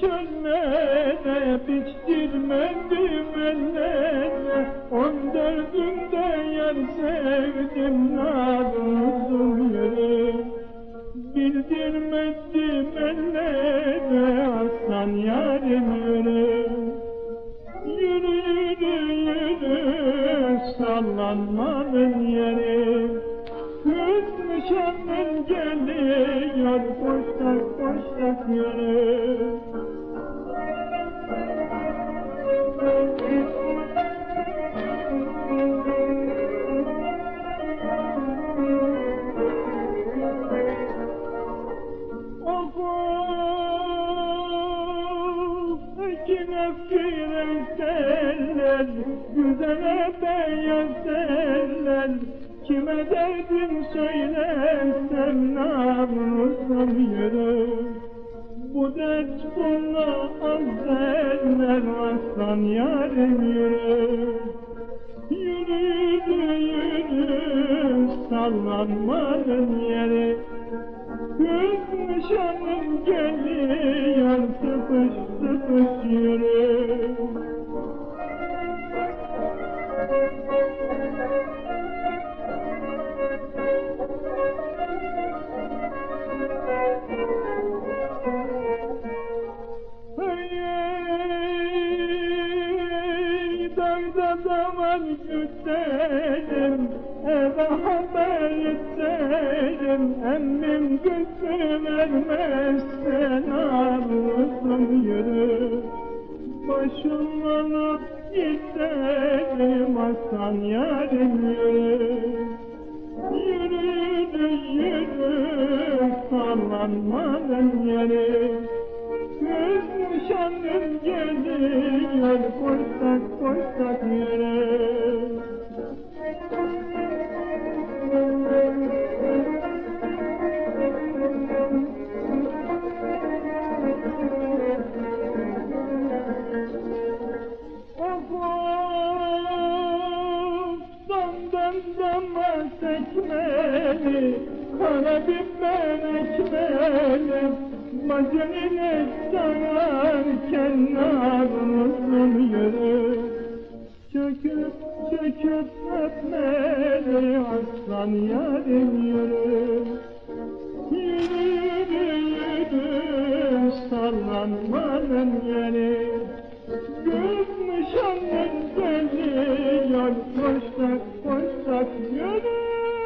çöllere biçtirmedim ellere On dördünde yer sevdim namusum yere. Bildirmedim ellere aslan yarim yere. Yürü yürü yürü sallanmanın yeri Kız nişanlın Güzele beyaz derler Kime derdim söylesem namusum yürü. Bu dert buna az derler Aslan yarim yürü Yürü yürü sallanmanın yeri. Kız nişanın geliyor sıkış sıkış yürü Dağda zaman güzelim, eve haber isterim, emmim kızı vermezse namusum yürü. Başım alıp giderim, aslan yarim yürü. Yürü yürü yürü, sallanmanın yeri. Kız nişanlım geliyor koşsak koşsak yere sekmeli Kara biber ekmeli Maceline sararken namusum aslan yarim yürü Yürü yürü sallanmanın yeri Göz nişanlın geliyor koştak koştak yürü